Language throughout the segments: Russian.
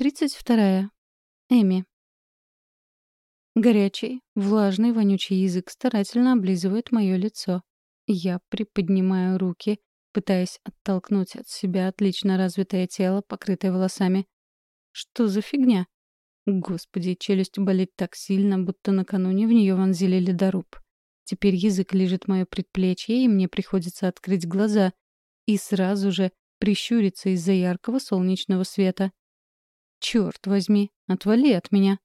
Тридцать вторая. Эми. Горячий, влажный, вонючий язык старательно облизывает мое лицо. Я приподнимаю руки, пытаясь оттолкнуть от себя отлично развитое тело, покрытое волосами. Что за фигня? Господи, челюсть болит так сильно, будто накануне в нее вонзили ледоруб. Теперь язык лежит мое предплечье, и мне приходится открыть глаза и сразу же прищуриться из-за яркого солнечного света. Черт возьми, отвали от меня.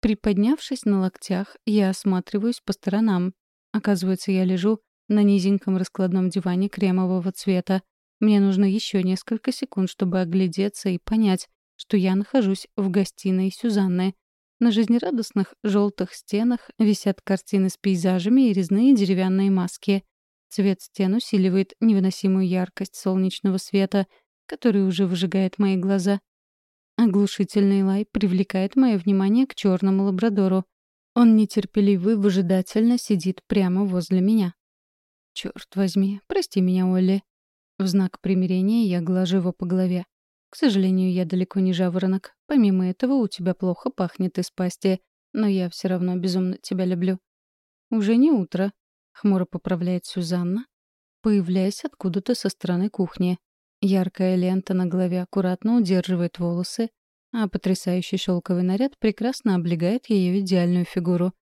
Приподнявшись на локтях, я осматриваюсь по сторонам. Оказывается, я лежу на низеньком раскладном диване кремового цвета. Мне нужно еще несколько секунд, чтобы оглядеться и понять, что я нахожусь в гостиной Сюзанны. На жизнерадостных желтых стенах висят картины с пейзажами и резные деревянные маски. Цвет стен усиливает невыносимую яркость солнечного света, который уже выжигает мои глаза. Оглушительный лай привлекает мое внимание к черному лабрадору. Он нетерпеливый, выжидательно сидит прямо возле меня. Черт возьми, прости меня, Олли. В знак примирения я глажу его по голове. К сожалению, я далеко не жаворонок. Помимо этого, у тебя плохо пахнет из пасти, но я все равно безумно тебя люблю. Уже не утро, хмуро поправляет Сюзанна, появляясь откуда-то со стороны кухни. Яркая лента на голове аккуратно удерживает волосы, а потрясающий шелковый наряд прекрасно облегает ее идеальную фигуру.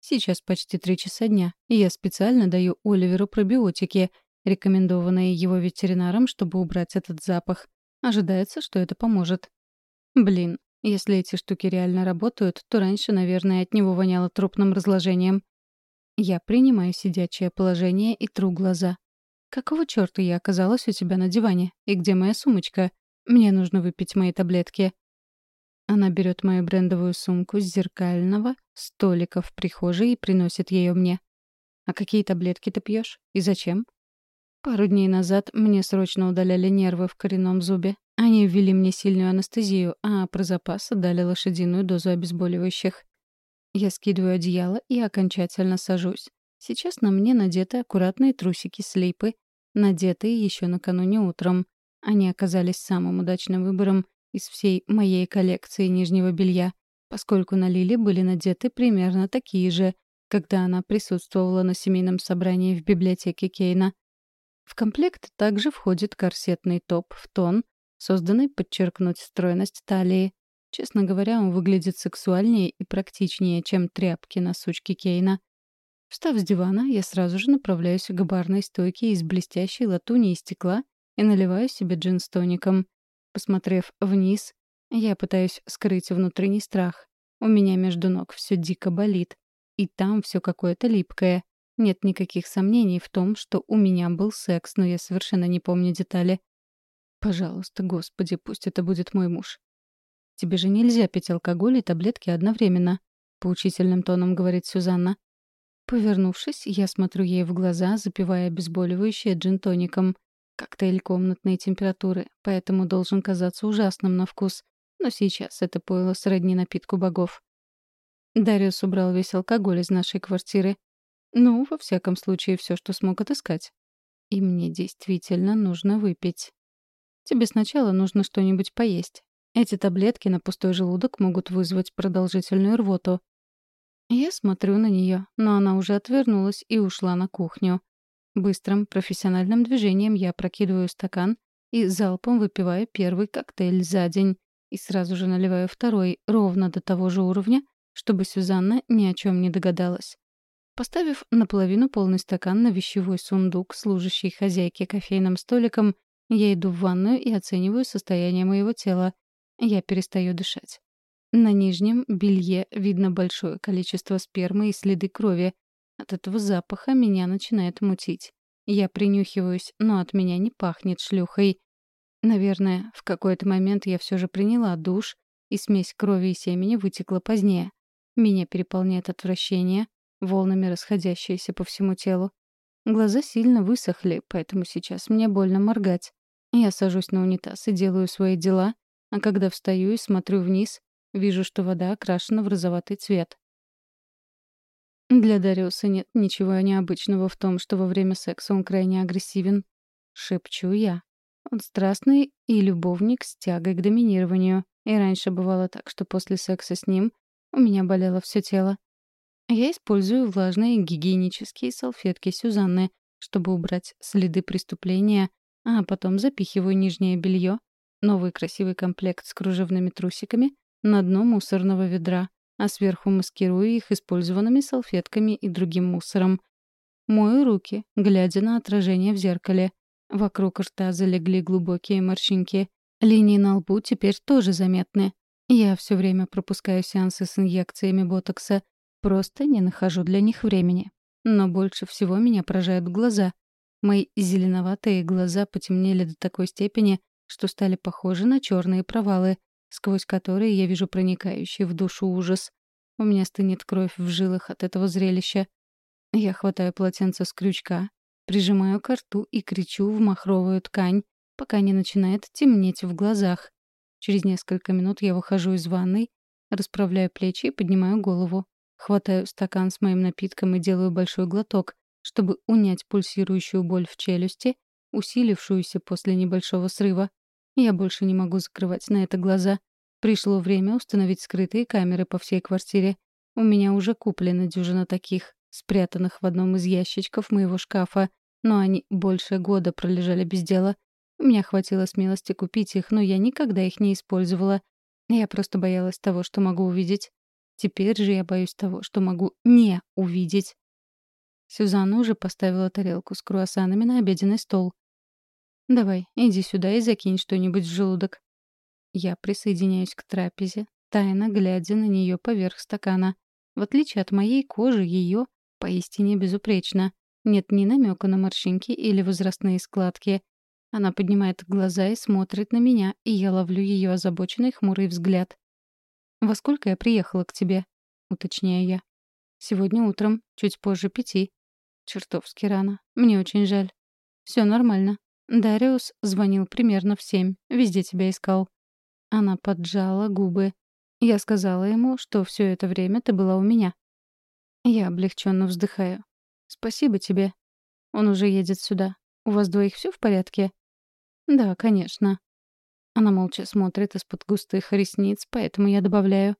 Сейчас почти три часа дня, и я специально даю Оливеру пробиотики, рекомендованные его ветеринаром, чтобы убрать этот запах. Ожидается, что это поможет. Блин, если эти штуки реально работают, то раньше, наверное, от него воняло трупным разложением. Я принимаю сидячее положение и тру глаза. «Какого чёрта я оказалась у тебя на диване? И где моя сумочка? Мне нужно выпить мои таблетки». Она берет мою брендовую сумку с зеркального столика в прихожей и приносит ее мне. «А какие таблетки ты пьешь? И зачем?» Пару дней назад мне срочно удаляли нервы в коренном зубе. Они ввели мне сильную анестезию, а про запас дали лошадиную дозу обезболивающих. Я скидываю одеяло и окончательно сажусь. Сейчас на мне надеты аккуратные трусики слейпы, надетые еще накануне утром. Они оказались самым удачным выбором из всей моей коллекции нижнего белья, поскольку на Лили были надеты примерно такие же, когда она присутствовала на семейном собрании в библиотеке Кейна. В комплект также входит корсетный топ в тон, созданный подчеркнуть стройность талии. Честно говоря, он выглядит сексуальнее и практичнее, чем тряпки на сучке Кейна. Встав с дивана, я сразу же направляюсь к барной стойке из блестящей латуни и стекла и наливаю себе джин с тоником. Посмотрев вниз, я пытаюсь скрыть внутренний страх. У меня между ног все дико болит. И там все какое-то липкое. Нет никаких сомнений в том, что у меня был секс, но я совершенно не помню детали. Пожалуйста, господи, пусть это будет мой муж. Тебе же нельзя пить алкоголь и таблетки одновременно, поучительным тоном говорит Сюзанна. Повернувшись, я смотрю ей в глаза, запивая обезболивающее джин-тоником. Коктейль комнатной температуры, поэтому должен казаться ужасным на вкус. Но сейчас это пойло сродни напитку богов. Дариус убрал весь алкоголь из нашей квартиры. Ну, во всяком случае, все, что смог отыскать. И мне действительно нужно выпить. Тебе сначала нужно что-нибудь поесть. Эти таблетки на пустой желудок могут вызвать продолжительную рвоту. Я смотрю на нее, но она уже отвернулась и ушла на кухню. Быстрым профессиональным движением я прокидываю стакан и залпом выпиваю первый коктейль за день и сразу же наливаю второй ровно до того же уровня, чтобы Сюзанна ни о чем не догадалась. Поставив наполовину полный стакан на вещевой сундук, служащий хозяйке кофейным столиком, я иду в ванную и оцениваю состояние моего тела. Я перестаю дышать. На нижнем белье видно большое количество спермы и следы крови. От этого запаха меня начинает мутить. Я принюхиваюсь, но от меня не пахнет шлюхой. Наверное, в какой-то момент я все же приняла душ, и смесь крови и семени вытекла позднее. Меня переполняет отвращение, волнами расходящееся по всему телу. Глаза сильно высохли, поэтому сейчас мне больно моргать. Я сажусь на унитаз и делаю свои дела, а когда встаю и смотрю вниз, Вижу, что вода окрашена в розоватый цвет. Для Дариуса нет ничего необычного в том, что во время секса он крайне агрессивен. Шепчу я. Он страстный и любовник с тягой к доминированию. И раньше бывало так, что после секса с ним у меня болело все тело. Я использую влажные гигиенические салфетки Сюзанны, чтобы убрать следы преступления, а потом запихиваю нижнее белье, новый красивый комплект с кружевными трусиками, на дно мусорного ведра, а сверху маскирую их использованными салфетками и другим мусором. Мою руки, глядя на отражение в зеркале. Вокруг рта залегли глубокие морщинки. Линии на лбу теперь тоже заметны. Я все время пропускаю сеансы с инъекциями ботокса. Просто не нахожу для них времени. Но больше всего меня поражают глаза. Мои зеленоватые глаза потемнели до такой степени, что стали похожи на черные провалы, сквозь которые я вижу проникающий в душу ужас. У меня стынет кровь в жилах от этого зрелища. Я хватаю полотенце с крючка, прижимаю к рту и кричу в махровую ткань, пока не начинает темнеть в глазах. Через несколько минут я выхожу из ванной, расправляю плечи и поднимаю голову. Хватаю стакан с моим напитком и делаю большой глоток, чтобы унять пульсирующую боль в челюсти, усилившуюся после небольшого срыва. Я больше не могу закрывать на это глаза. Пришло время установить скрытые камеры по всей квартире. У меня уже куплена дюжина таких, спрятанных в одном из ящичков моего шкафа, но они больше года пролежали без дела. У меня хватило смелости купить их, но я никогда их не использовала. Я просто боялась того, что могу увидеть. Теперь же я боюсь того, что могу не увидеть. Сюзанна уже поставила тарелку с круассанами на обеденный стол. «Давай, иди сюда и закинь что-нибудь в желудок». Я присоединяюсь к трапезе, тайно глядя на нее поверх стакана. В отличие от моей кожи, ее поистине безупречно. Нет ни намека на морщинки или возрастные складки. Она поднимает глаза и смотрит на меня, и я ловлю ее озабоченный хмурый взгляд. «Во сколько я приехала к тебе?» — уточняю я. «Сегодня утром, чуть позже пяти». «Чертовски рано. Мне очень жаль». «Все нормально. Дариус звонил примерно в семь. Везде тебя искал». Она поджала губы. Я сказала ему, что все это время ты была у меня. Я облегченно вздыхаю. «Спасибо тебе. Он уже едет сюда. У вас двоих все в порядке?» «Да, конечно». Она молча смотрит из-под густых ресниц, поэтому я добавляю.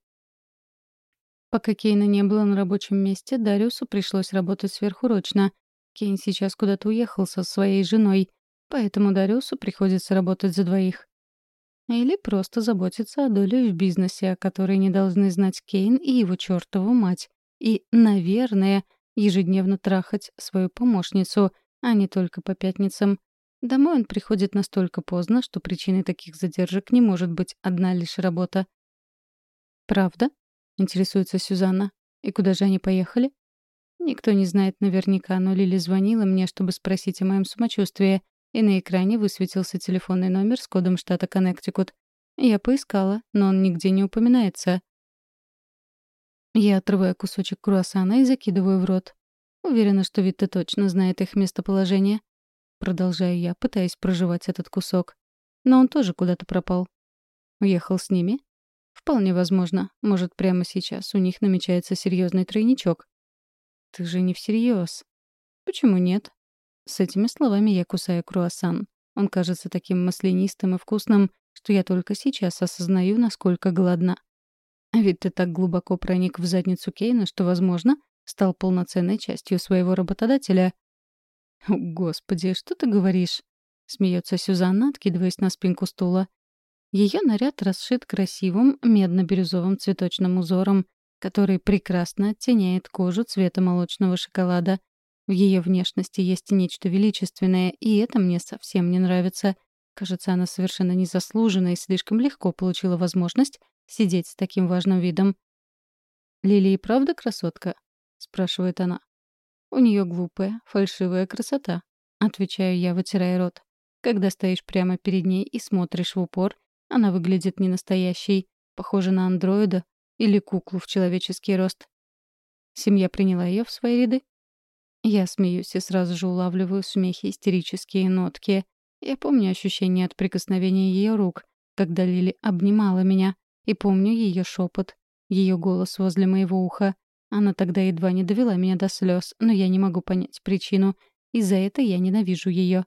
Пока Кейна не было на рабочем месте, Дариусу пришлось работать сверхурочно. Кейн сейчас куда-то уехал со своей женой, поэтому Дариусу приходится работать за двоих. Или просто заботиться о доле в бизнесе, о которой не должны знать Кейн и его чертову мать. И, наверное, ежедневно трахать свою помощницу, а не только по пятницам. Домой он приходит настолько поздно, что причиной таких задержек не может быть одна лишь работа. «Правда?» — интересуется Сюзанна. «И куда же они поехали?» Никто не знает наверняка, но Лили звонила мне, чтобы спросить о моем самочувствии, и на экране высветился телефонный номер с кодом штата Коннектикут. Я поискала, но он нигде не упоминается. Я отрываю кусочек круассана и закидываю в рот. Уверена, что Витта точно знает их местоположение. Продолжаю я, пытаясь проживать этот кусок. Но он тоже куда-то пропал. Уехал с ними? Вполне возможно. Может, прямо сейчас у них намечается серьезный тройничок. Ты же не всерьез. Почему нет? С этими словами я кусаю круассан. Он кажется таким маслянистым и вкусным, что я только сейчас осознаю, насколько голодна. Ведь ты так глубоко проник в задницу Кейна, что, возможно, стал полноценной частью своего работодателя, «Господи, что ты говоришь?» — смеется Сюзанна, откидываясь на спинку стула. Ее наряд расшит красивым медно-бирюзовым цветочным узором, который прекрасно оттеняет кожу цвета молочного шоколада. В ее внешности есть нечто величественное, и это мне совсем не нравится. Кажется, она совершенно незаслуженно и слишком легко получила возможность сидеть с таким важным видом. «Лили и правда красотка?» — спрашивает она. У нее глупая, фальшивая красота, отвечаю я, вытирая рот. Когда стоишь прямо перед ней и смотришь в упор, она выглядит не настоящей, похожа на андроида или куклу в человеческий рост. Семья приняла ее в свои ряды. Я смеюсь и сразу же улавливаю в истерические нотки. Я помню ощущение от прикосновения ее рук, когда Лили обнимала меня, и помню ее шепот, ее голос возле моего уха. Она тогда едва не довела меня до слез, но я не могу понять причину, и за это я ненавижу ее.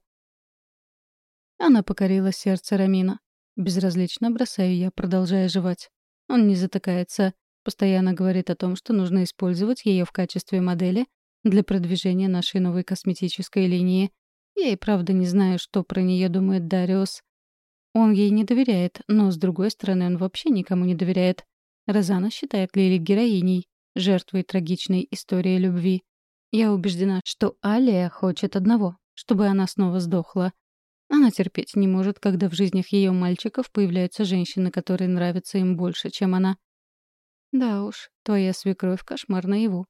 Она покорила сердце Рамина. Безразлично бросаю я, продолжая жевать. Он не затыкается. Постоянно говорит о том, что нужно использовать ее в качестве модели для продвижения нашей новой косметической линии. Я и правда не знаю, что про нее думает Дариус. Он ей не доверяет, но, с другой стороны, он вообще никому не доверяет. Розана считает Лили героиней, жертвой трагичной истории любви. Я убеждена, что Алия хочет одного — чтобы она снова сдохла. Она терпеть не может, когда в жизнях ее мальчиков появляются женщины, которые нравятся им больше, чем она. Да уж, твоя свекровь — кошмар наяву.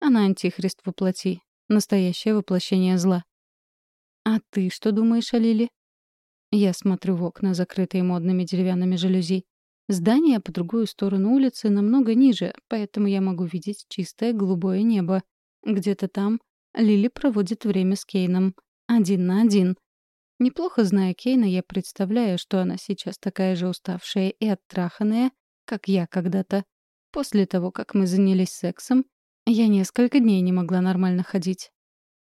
Она антихрист воплоти, настоящее воплощение зла. А ты что думаешь о Лиле? Я смотрю в окна, закрытые модными деревянными жалюзи. Здание по другую сторону улицы намного ниже, поэтому я могу видеть чистое голубое небо. Где-то там Лили проводит время с Кейном. Один на один. Неплохо зная Кейна, я представляю, что она сейчас такая же уставшая и оттраханная, как я когда-то. После того, как мы занялись сексом, я несколько дней не могла нормально ходить.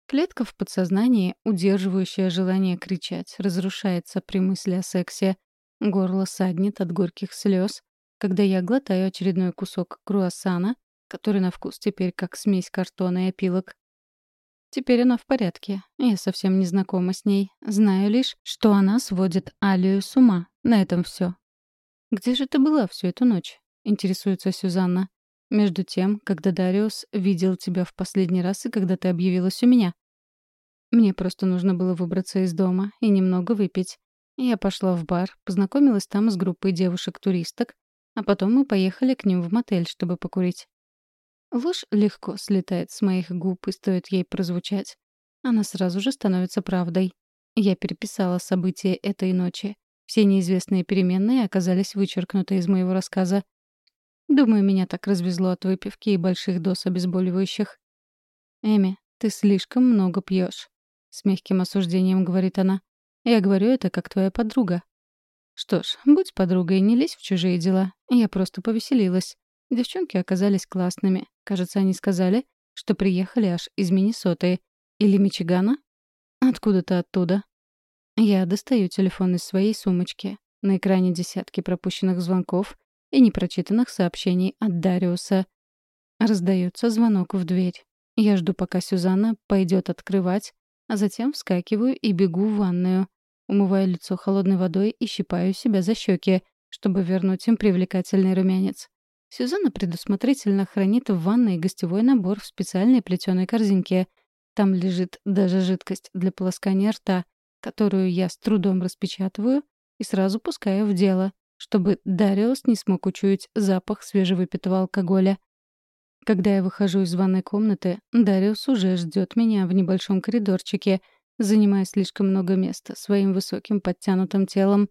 Клетка в подсознании, удерживающая желание кричать, разрушается при мысли о сексе. Горло саднет от горьких слез, когда я глотаю очередной кусок круассана, который на вкус теперь как смесь картона и опилок. Теперь она в порядке. Я совсем не знакома с ней. Знаю лишь, что она сводит Алию с ума. На этом все. «Где же ты была всю эту ночь?» — интересуется Сюзанна. «Между тем, когда Дариус видел тебя в последний раз и когда ты объявилась у меня. Мне просто нужно было выбраться из дома и немного выпить. Я пошла в бар, познакомилась там с группой девушек-туристок, а потом мы поехали к ним в мотель, чтобы покурить. Ложь легко слетает с моих губ, и стоит ей прозвучать. Она сразу же становится правдой. Я переписала события этой ночи. Все неизвестные переменные оказались вычеркнуты из моего рассказа. Думаю, меня так развезло от выпивки и больших доз обезболивающих. «Эми, ты слишком много пьешь», — с мягким осуждением говорит она. «Я говорю это как твоя подруга». «Что ж, будь подругой, не лезь в чужие дела. Я просто повеселилась. Девчонки оказались классными. Кажется, они сказали, что приехали аж из Миннесоты. Или Мичигана? Откуда-то оттуда. Я достаю телефон из своей сумочки. На экране десятки пропущенных звонков и непрочитанных сообщений от Дариуса. Раздается звонок в дверь. Я жду, пока Сюзанна пойдет открывать, а затем вскакиваю и бегу в ванную. Умываю лицо холодной водой и щипаю себя за щеки, чтобы вернуть им привлекательный румянец. Сюзанна предусмотрительно хранит в ванной гостевой набор в специальной плетеной корзинке. Там лежит даже жидкость для полоскания рта, которую я с трудом распечатываю и сразу пускаю в дело, чтобы Дариус не смог учуять запах свежевыпитого алкоголя. Когда я выхожу из ванной комнаты, Дариус уже ждет меня в небольшом коридорчике, занимая слишком много места своим высоким подтянутым телом.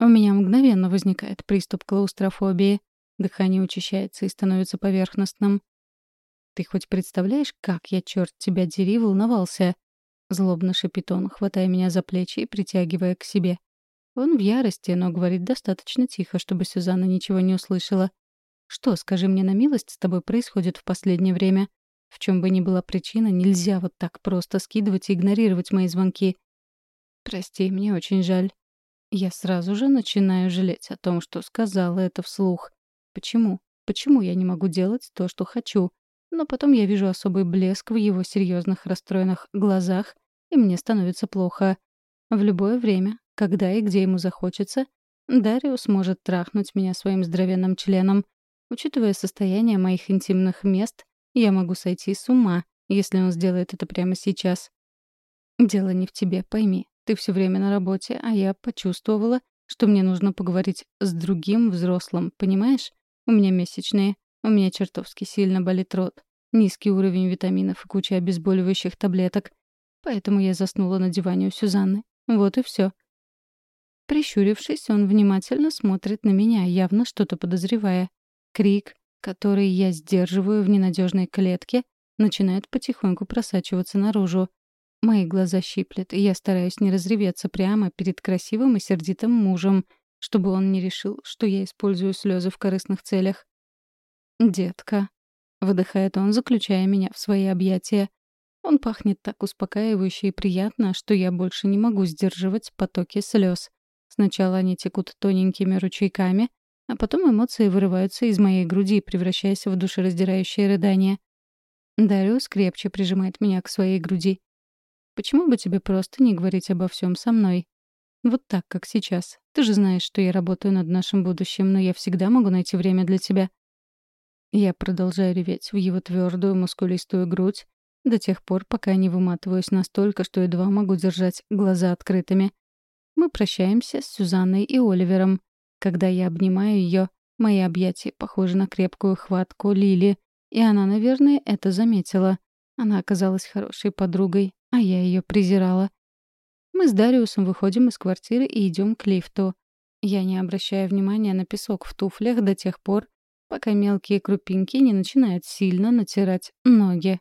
У меня мгновенно возникает приступ клаустрофобии — Дыхание учащается и становится поверхностным. «Ты хоть представляешь, как я, черт тебя дери, волновался?» Злобно шипит он, хватая меня за плечи и притягивая к себе. Он в ярости, но говорит достаточно тихо, чтобы Сюзанна ничего не услышала. «Что, скажи мне на милость, с тобой происходит в последнее время? В чем бы ни была причина, нельзя вот так просто скидывать и игнорировать мои звонки. Прости, мне очень жаль. Я сразу же начинаю жалеть о том, что сказала это вслух. Почему? Почему я не могу делать то, что хочу? Но потом я вижу особый блеск в его серьезных расстроенных глазах, и мне становится плохо. В любое время, когда и где ему захочется, Дариус может трахнуть меня своим здоровенным членом. Учитывая состояние моих интимных мест, я могу сойти с ума, если он сделает это прямо сейчас. Дело не в тебе, пойми. Ты все время на работе, а я почувствовала, что мне нужно поговорить с другим взрослым, понимаешь? У меня месячные. У меня чертовски сильно болит рот. Низкий уровень витаминов и куча обезболивающих таблеток. Поэтому я заснула на диване у Сюзанны. Вот и все. Прищурившись, он внимательно смотрит на меня, явно что-то подозревая. Крик, который я сдерживаю в ненадежной клетке, начинает потихоньку просачиваться наружу. Мои глаза щиплет, и я стараюсь не разреветься прямо перед красивым и сердитым мужем — чтобы он не решил, что я использую слезы в корыстных целях. «Детка», — выдыхает он, заключая меня в свои объятия. Он пахнет так успокаивающе и приятно, что я больше не могу сдерживать потоки слез. Сначала они текут тоненькими ручейками, а потом эмоции вырываются из моей груди, превращаясь в душераздирающее рыдание. Дариус крепче прижимает меня к своей груди. «Почему бы тебе просто не говорить обо всем со мной? Вот так, как сейчас. Ты же знаешь, что я работаю над нашим будущим, но я всегда могу найти время для тебя». Я продолжаю реветь в его твердую мускулистую грудь до тех пор, пока не выматываюсь настолько, что едва могу держать глаза открытыми. Мы прощаемся с Сюзанной и Оливером. Когда я обнимаю ее, мои объятия похожи на крепкую хватку Лили, и она, наверное, это заметила. Она оказалась хорошей подругой, а я ее презирала. Мы с Дариусом выходим из квартиры и идем к лифту. Я не обращаю внимания на песок в туфлях до тех пор, пока мелкие крупинки не начинают сильно натирать ноги.